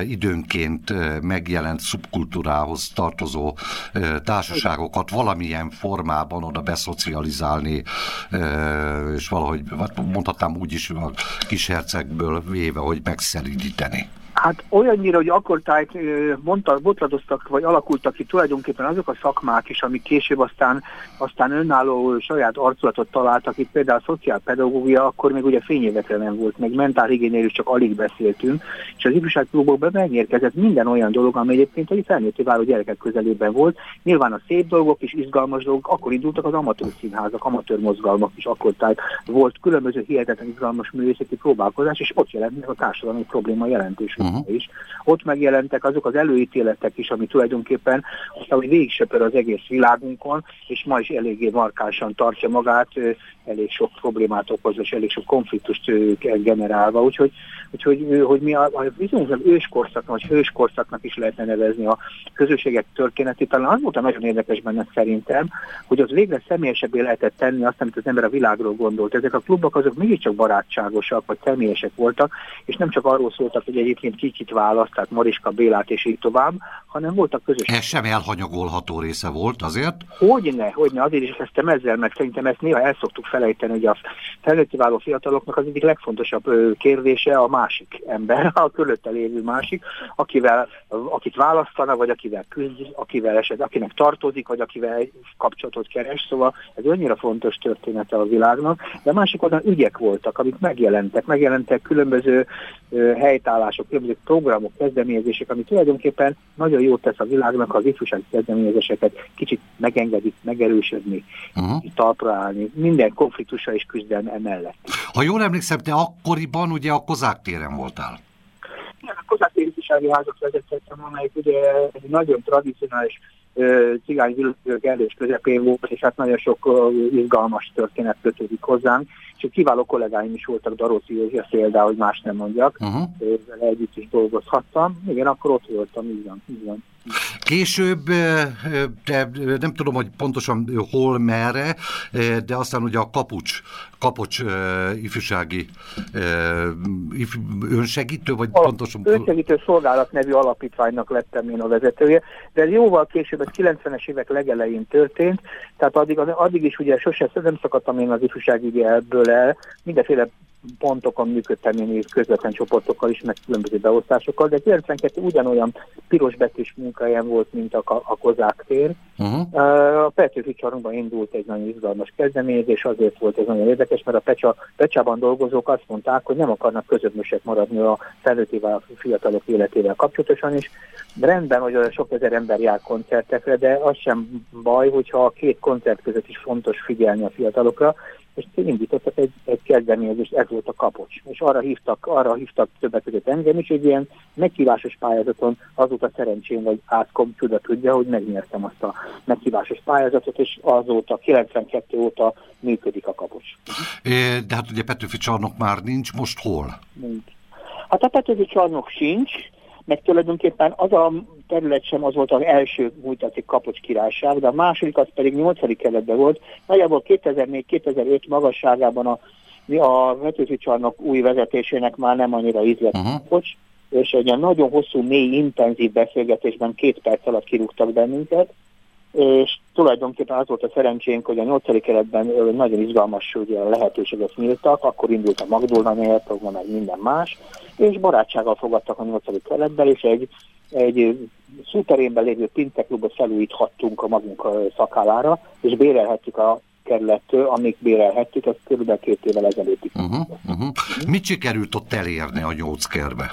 időn időnként megjelent szubkultúrához tartozó társaságokat valamilyen formában oda beszocializálni, és valahogy, hát mondhatnám úgy is a kishercegből véve, hogy megszeridíteni. Hát olyannyira, hogy akkor tájt mondta, botladoztak, vagy alakultak ki tulajdonképpen azok a szakmák is, amik később aztán, aztán önálló saját arculatot találtak, itt például a szociálpedagógia, akkor még ugye fényévekre nem volt, meg mentálhigiénéről csak alig beszéltünk, és az ifjúságklubokban megérkezett minden olyan dolog, ami egyébként egy felnőtté váló gyerekek közelében volt. Nyilván a szép dolgok és izgalmas dolgok, akkor indultak az amatőr színházak, amatőr mozgalmak is akkor tájt. Volt különböző hihetetlen izgalmas művészeti próbálkozás, és ott jelent meg a társadalmi probléma jelentős uh-huh. is. Ott megjelentek azok az előítéletek is, ami tulajdonképpen hogy végigsöpör az egész világunkon, és ma is eléggé markánsan tartja magát, elég sok problémát okoz, és elég sok konfliktust generálva. Úgyhogy, úgyhogy hogy mi a, a bizonyos őskorszaknak, vagy hőskorszaknak is lehetne nevezni a közösségek történetét. Talán az volt a nagyon érdekes benne szerintem, hogy az végre személyesebbé lehetett tenni azt, amit az ember a világról gondolt. Ezek a klubok azok mégiscsak barátságosak, vagy személyesek voltak, és nem csak arról szóltak, hogy egyébként kikit választ, tehát Mariska Bélát és így tovább, hanem voltak közös. Ez sem elhanyagolható része volt azért? Hogyne, hogyne, azért is kezdtem ezzel, mert szerintem ezt néha el szoktuk felejteni, hogy a felnőtti váló fiataloknak az egyik legfontosabb kérdése a másik ember, a körülötte lévő másik, akivel, akit választana, vagy akivel küzd, akivel eset, akinek tartozik, vagy akivel kapcsolatot keres, szóval ez annyira fontos története a világnak, de a másik oldalon ügyek voltak, amik megjelentek, megjelentek különböző helytállások, különböző programok, kezdeményezések, ami tulajdonképpen nagyon jót tesz a világnak, az ifjúsági kezdeményezéseket kicsit megengedik, megerősödni, uh-huh. talpra állni. Minden konfliktusra is küzdelme emellett. Ha jól emlékszem, te akkoriban ugye a Kozák téren voltál. Igen, a Kozák téri házat vezetettem, amelyik ugye egy nagyon tradicionális cigány elős közepén volt, és hát nagyon sok izgalmas történet kötődik hozzánk, és kiváló kollégáim is voltak, Daróci József például, hogy más nem mondjak, uh-huh. vele együtt is dolgozhattam. Igen, akkor ott voltam, így van. Így van. Később, de nem tudom, hogy pontosan hol, merre, de aztán ugye a Kapucs, Kapocs ifjúsági önsegítő, vagy a pontosan... Önsegítő Szolgálat nevű alapítványnak lettem én a vezetője, de ez jóval később, ez 90-es évek legelején történt, tehát addig, addig is ugye sose nem szakadtam én az ifjúságügyi ebből el, mindenféle pontokon működtem én közvetlen csoportokkal is, meg különböző beosztásokkal, de 92 ugyanolyan piros betűs munkahelyen volt, mint a, a Kozák tér. Uh-huh. A Petőfi csarnokban indult egy nagyon izgalmas kezdeményezés, azért volt ez nagyon érdekes, mert a Pecsa, Pecsában dolgozók azt mondták, hogy nem akarnak közömbösek maradni a felnőttével, fiatalok életével kapcsolatosan is. Rendben, hogy sok ezer ember jár koncertekre, de az sem baj, hogyha a két koncert között is fontos figyelni a fiatalokra, és indítottak egy, egy kezdeményezést, ez volt a kapocs. És arra hívtak, arra hívtak többek között engem is, egy ilyen meghívásos pályázaton azóta szerencsém, vagy átkom csuda tudja, hogy megnyertem azt a meghívásos pályázatot, és azóta, 92 óta működik a kapocs. De hát ugye Petőfi csarnok már nincs, most hol? Nincs. Hát a Petőfi csarnok sincs, meg tulajdonképpen az a terület sem az volt az első múltatik Kapocs királyság, de a második az pedig 8. keletben volt. Nagyjából 2004-2005 magasságában a, a vetőzőcsarnok új vezetésének már nem annyira ízlett uh-huh. Kapocs, és egy nagyon hosszú, mély, intenzív beszélgetésben két perc alatt kirúgtak bennünket, és tulajdonképpen az volt a szerencsénk, hogy a nyolcadik keretben nagyon izgalmas ugye, lehetőségek nyíltak, akkor indult a Magdolna nyelvprogma, meg minden más, és barátsággal fogadtak a nyolcadik keretben, és egy, egy szúterénben lévő pinteklubot felújíthattunk a magunk szakálára, és bérelhettük a kerülettől, amíg bérelhettük, ez kb. két évvel ezelőtt. Uh-huh, uh-huh. Mit sikerült ott elérni a nyolc kerbe?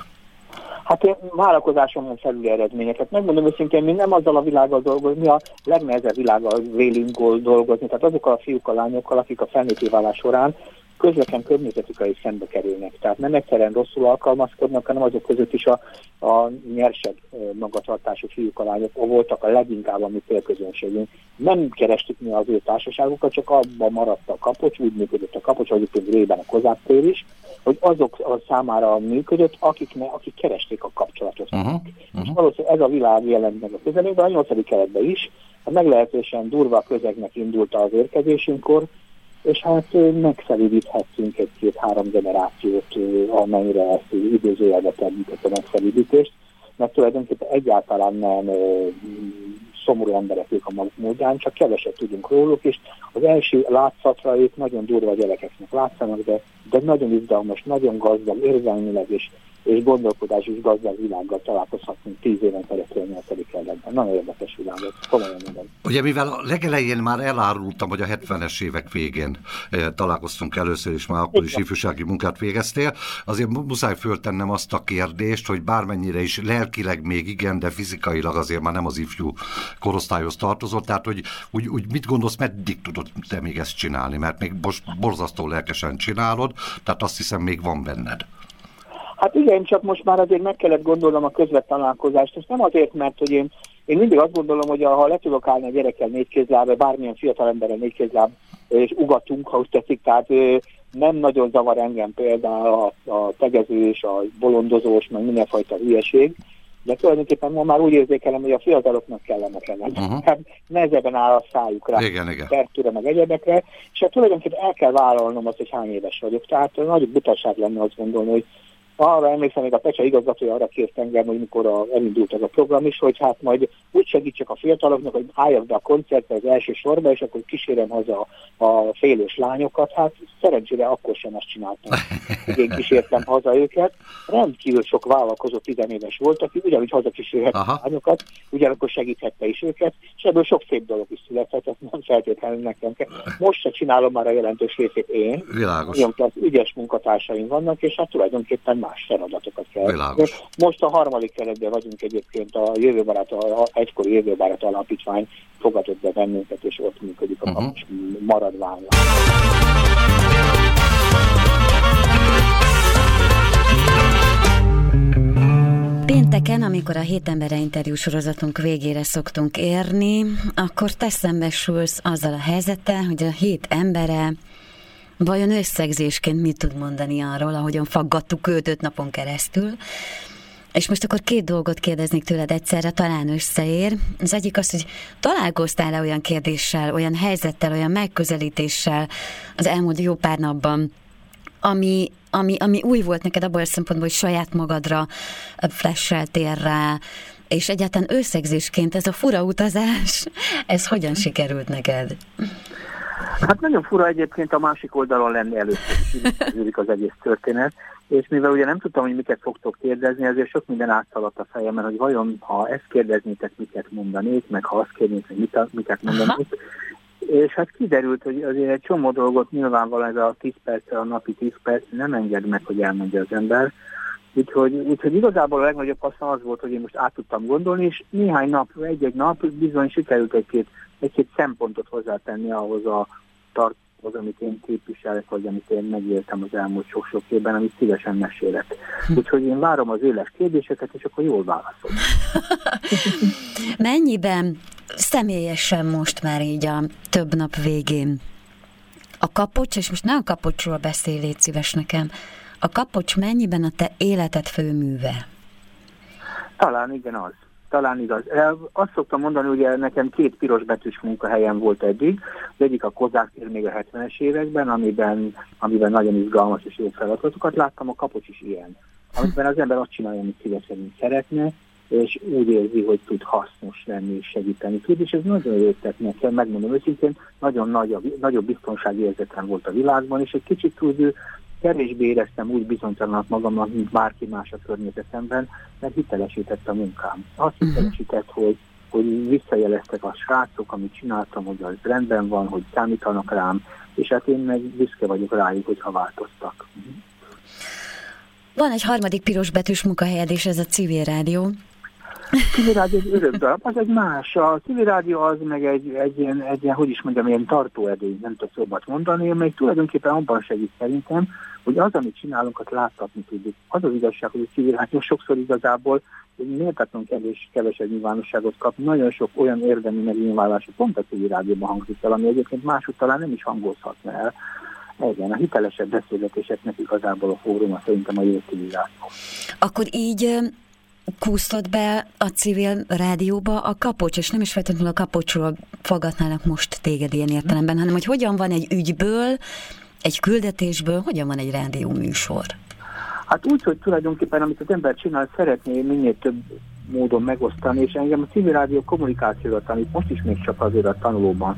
Hát én vállalkozásomon felül eredményeket. Megmondom őszintén, mi nem azzal a világgal dolgozni, mi a legnehezebb világgal vélünk dolgozni. Tehát azokkal a fiúkkal, lányokkal, akik a felnőtté válás során közvetlen környezetükkel is szembe kerülnek. Tehát nem egyszerűen rosszul alkalmazkodnak, hanem azok között is a, a nyersebb magatartású fiúk, a lányok voltak a leginkább a mi célközönségünk. Nem kerestük mi az ő társaságukat, csak abban maradt a kapocs, úgy működött a kapocs, egyébként rében a kozáptér is, hogy azok a számára működött, akik, ne, akik keresték a kapcsolatot. Uh-huh, uh-huh. És valószínűleg ez a világ jelent meg a közelében, a nyolcadik keretben is, a meglehetősen durva közegnek indult az érkezésünkkor, és hát megszelidíthettünk egy-két-három generációt, amennyire ezt időzőjelbe termített a megszelidítést, mert tulajdonképpen egyáltalán nem szomorú emberek ők a maguk módján, csak keveset tudunk róluk, és az első látszatra ők nagyon durva gyerekeknek látszanak, de, de nagyon izgalmas, nagyon gazdag, érzelmileg és és gondolkodás is gazdag világgal találkozhatunk tíz éven keresztül a nyolcadik ellenben. Nagyon érdekes világot, komolyan mondom. Ugye mivel a legelején már elárultam, hogy a 70-es évek végén eh, találkoztunk először, és már akkor is ifjúsági munkát végeztél, azért muszáj föltennem azt a kérdést, hogy bármennyire is lelkileg még igen, de fizikailag azért már nem az ifjú korosztályhoz tartozott, tehát hogy úgy, úgy mit gondolsz, meddig tudod te még ezt csinálni, mert még most borzasztó lelkesen csinálod, tehát azt hiszem még van benned. Hát igen, csak most már azért meg kellett gondolnom a közvet találkozást, és nem azért, mert hogy én, én mindig azt gondolom, hogy ha le tudok állni a gyerekkel négykézláb, bármilyen fiatal emberrel négykézláb, és ugatunk, ha úgy tetszik, tehát nem nagyon zavar engem például a, a tegezős, a bolondozós, meg mindenfajta hülyeség, de tulajdonképpen ma már úgy érzékelem, hogy a fiataloknak kellene kellene. Uh-huh. [laughs] Hát nehezebben áll a szájuk rá, igen, igen. Tertúra, meg egyebekre, és hát tulajdonképpen el kell vállalnom azt, hogy hány éves vagyok. Tehát nagy butaság lenne azt gondolni, hogy arra emlékszem, még a Pecsa igazgatója arra kért engem, hogy mikor a, elindult ez a program is, hogy hát majd úgy segítsek a fiataloknak, hogy álljak be a koncertre az első sorba, és akkor kísérem haza a, a félős lányokat. Hát szerencsére akkor sem ezt csináltam. Én kísértem haza őket. Rendkívül sok vállalkozó tizenéves volt, aki ugyanúgy hazakísérhette a lányokat, ugyanakkor segíthette is őket, és ebből sok szép dolog is született, ezt nem feltétlenül nekem kell. Most se csinálom már a jelentős részét én. Világos. Olyan ügyes munkatársaim vannak, és hát tulajdonképpen más feladatokat kell. Világos. Most a harmadik keretben vagyunk egyébként, a jövőbarát, a egykori jövőbarát alapítvány fogadott be bennünket, és ott működik a uh-huh. maradvány. Pénteken, amikor a hét embere interjú sorozatunk végére szoktunk érni, akkor te szembesülsz azzal a helyzettel, hogy a hét embere Vajon összegzésként mit tud mondani arról, ahogyan faggattuk őt öt napon keresztül? És most akkor két dolgot kérdeznék tőled egyszerre, talán összeér. Az egyik az, hogy találkoztál-e olyan kérdéssel, olyan helyzettel, olyan megközelítéssel az elmúlt jó pár napban, ami, ami, ami új volt neked abból a szempontból, hogy saját magadra flasheltél rá, és egyáltalán összegzésként ez a fura utazás, [laughs] ez hogyan sikerült neked? Hát nagyon fura egyébként a másik oldalon lenni először is az egész történet, és mivel ugye nem tudtam, hogy miket fogtok kérdezni, ezért sok minden átszaladt a fejemben, hogy vajon, ha ezt kérdeznétek, miket mondanék, meg ha azt hogy mit, miket mondanék. És hát kiderült, hogy azért egy csomó dolgot nyilvánvalóan ez a 10 perc, a napi 10 perc nem enged meg, hogy elmondja az ember. Úgyhogy, úgyhogy igazából a legnagyobb haszna az volt, hogy én most át tudtam gondolni, és néhány nap, egy-egy nap bizony sikerült egy-két egy-két szempontot hozzátenni ahhoz a tartóhoz, amit én képviselek, vagy amit én megéltem az elmúlt sok-sok évben, amit szívesen mesélek. Úgyhogy én várom az éles kérdéseket, és akkor jól válaszol. [laughs] Mennyiben személyesen most már így a több nap végén a kapocs, és most nem a kapocsról beszél, légy szíves nekem, a kapocs mennyiben a te életed főműve? Talán igen az. Talán igaz. Azt szoktam mondani, hogy nekem két piros betűs munkahelyem volt eddig. Az egyik a Kozák tér még a 70-es években, amiben, amiben nagyon izgalmas és jó feladatokat láttam, a kapocs is ilyen. Amiben az ember azt csinálja, amit szívesen szeretne, és úgy érzi, hogy tud hasznos lenni és segíteni tud, és ez nagyon jó tett nekem, megmondom őszintén, nagyon nagy nagyobb biztonsági érzetem volt a világban, és egy kicsit úgy kevésbé éreztem úgy bizonytalanat magamnak, mint bárki más a környezetemben, mert hitelesített a munkám. Azt uh-huh. hitelesített, hogy, hogy visszajeleztek a srácok, amit csináltam, hogy az rendben van, hogy számítanak rám, és hát én meg büszke vagyok rájuk, hogyha változtak. Van egy harmadik piros betűs munkahelyed, és ez a civil rádió. Civil egy örök darab, az egy más. A civil az meg egy, egy, ilyen, egy ilyen, hogy is mondjam, ilyen tartóedény, nem tudok jobbat mondani, még tulajdonképpen abban segít szerintem, hogy az, amit csinálunk, azt láthatni tudjuk. Az az igazság, hogy a civil rádió sokszor igazából méltatlan kevés, kevesebb nyilvánosságot kap. Nagyon sok olyan érdemi megnyilvánulása pont a civil rádióban hangzik el, ami egyébként máshogy talán nem is hangozhatna el. Igen, a hitelesebb beszélgetéseknek igazából a fóruma szerintem a jó civil. Akkor így kúsztad be a civil rádióba a kapocs, és nem is feltétlenül a kapocsról fogadnának most téged ilyen értelemben, hanem hogy hogyan van egy ügyből, egy küldetésből, hogyan van egy rádió műsor? Hát úgy, hogy tulajdonképpen amit az ember csinál, szeretné minél több módon megosztani, és engem a civil rádió kommunikációra tanít, most is még csak azért a tanulóban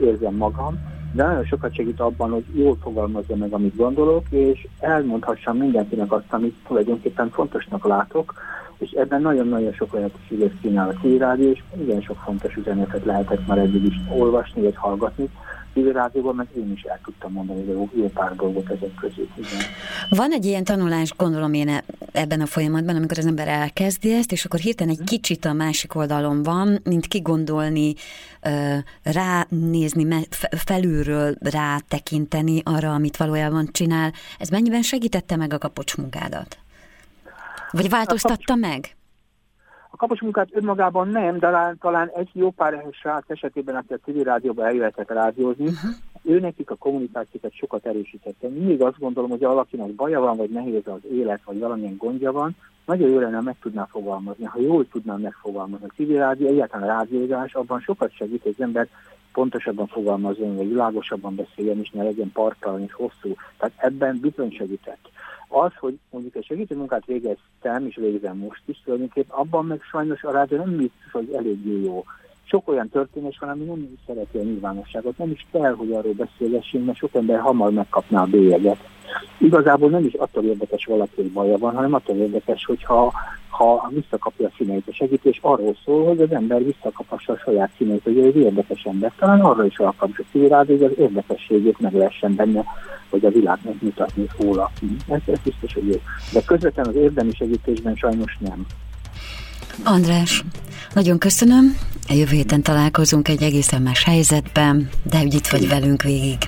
érzem magam, de nagyon sokat segít abban, hogy jól fogalmazza meg, amit gondolok, és elmondhassam mindenkinek azt, amit tulajdonképpen fontosnak látok, és ebben nagyon-nagyon sok lehetőséget kínál a civil és igen sok fontos üzenetet lehetett már eddig is olvasni vagy hallgatni, civil meg én is el tudtam mondani jó, jó pár dolgot ezek közül. Van egy ilyen tanulás, gondolom én e- ebben a folyamatban, amikor az ember elkezdi ezt, és akkor hirtelen egy kicsit a másik oldalon van, mint kigondolni, ránézni, felülről rátekinteni arra, amit valójában csinál. Ez mennyiben segítette meg a kapocs munkádat? Vagy változtatta meg? A kapos munkát önmagában nem, de talán, egy jó pár srác esetében, aki a civil rádióba eljöhetett rádiózni, uh-huh. ő nekik a kommunikációkat sokat erősítette. Mindig azt gondolom, hogy valakinek baja van, vagy nehéz az élet, vagy valamilyen gondja van, nagyon jó lenne meg tudná fogalmazni. Ha jól tudnám megfogalmazni a civil rádió, egyáltalán a rádiózás, abban sokat segít, hogy az ember pontosabban fogalmazni, vagy világosabban beszéljen, és ne legyen partalan és hosszú. Tehát ebben bizony segített az, hogy mondjuk egy segítő munkát végeztem, és végzem most is tulajdonképpen, abban meg sajnos a rádió nem biztos, hogy eléggé jó. Sok olyan történés van, ami nem szereti a nyilvánosságot, nem is kell, hogy arról beszélgessünk, mert sok ember hamar megkapná a bélyeget. Igazából nem is attól érdekes valaki, hogy baja van, hanem attól érdekes, hogyha ha visszakapja a színeit a segítés, arról szól, hogy az ember visszakapassa a saját színeit, hogy egy érdekes ember. Talán arra is alkalmas a rádió, hogy az érdekességét meg lehessen benne hogy a világnak mutatni róla. Ez, ez biztos, hogy jó. De közvetlen az érdemi segítésben sajnos nem. András, nagyon köszönöm. A jövő héten találkozunk egy egészen más helyzetben, de hogy itt vagy velünk végig.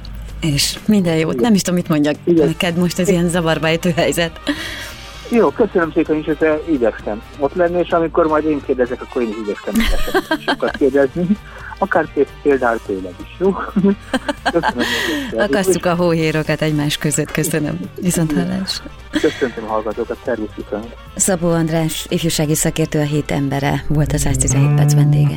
És minden jót. Nem is tudom, mit mondjak Igen. neked most ez ilyen zavarba ejtő helyzet. Jó, köszönöm szépen is, hogy igyekszem ott lenni, és amikor majd én kérdezek, akkor én is igyekszem sokat kérdezni. Akár például tőled is, jó? Akasztjuk a hóhérokat egymás között, köszönöm. Viszont hallás. Köszöntöm a hallgatókat, szervusz Szabó András, ifjúsági szakértő a hét embere, volt a 117 perc vendége.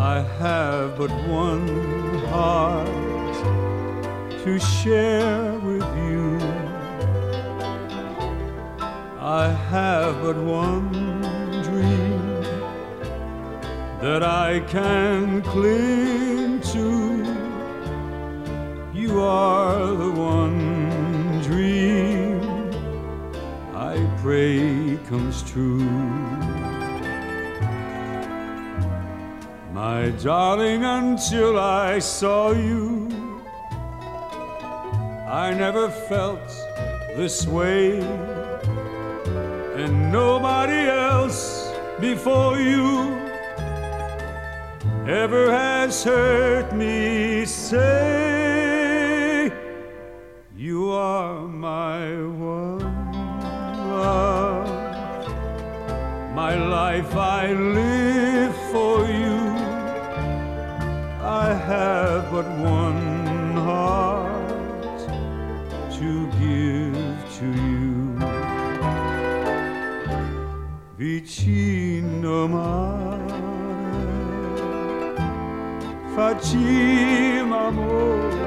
I have but one heart to share with you. I have but one dream that I can cling to. You are the one dream I pray comes true. My darling, until I saw you, I never felt this way, and nobody else before you ever has heard me say, You are my one love, my life I live have but one heart to give to you. Vicino mare, facciamo amore,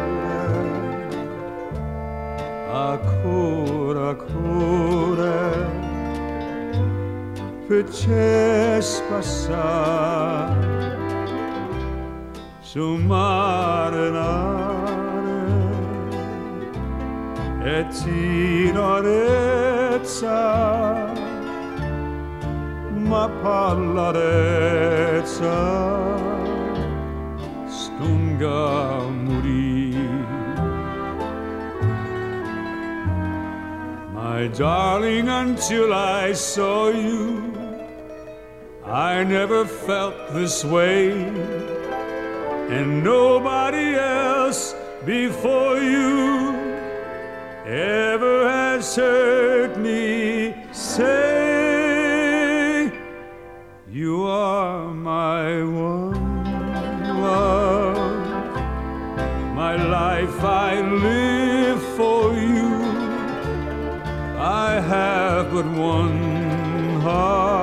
ancora, ancora, facesse passare su mare nare e tinorezza ma pallarezza stunga morì my darling until I saw you I never felt this way and nobody else before you ever has heard me say, You are my one love, my life I live for you. I have but one heart